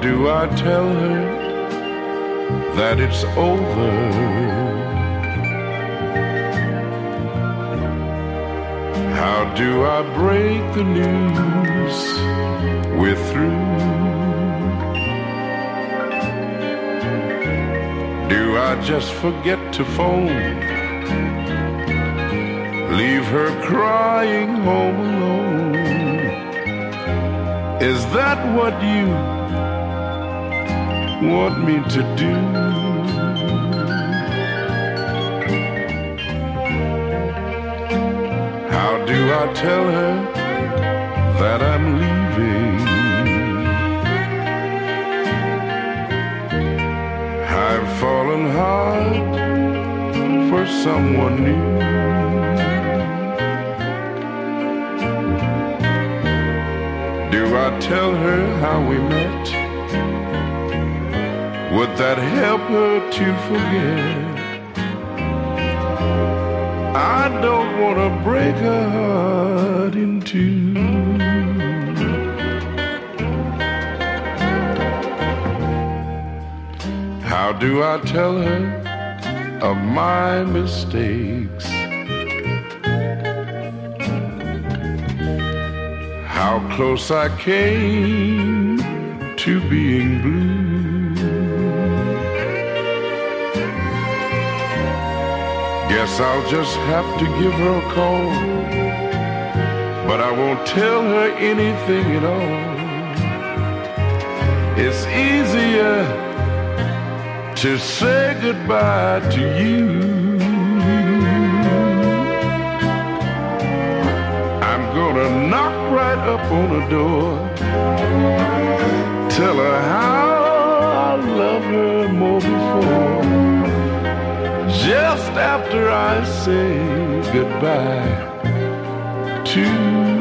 do I tell her that it's over? How do I break the news? We're through. Do I just forget to phone? Leave her crying home alone? Is that what you want me to do? How do I tell her that I'm leaving? I've fallen hard for someone new. Do I tell her how we met? Would that help her to forget? I don't want to break her heart in two. How do I tell her of my mistakes? How close I came to being blue. Guess I'll just have to give her a call. But I won't tell her anything at all. It's easier to say goodbye to you. I'm gonna knock right up on the door. Tell her how I love her more. Just after I say goodbye to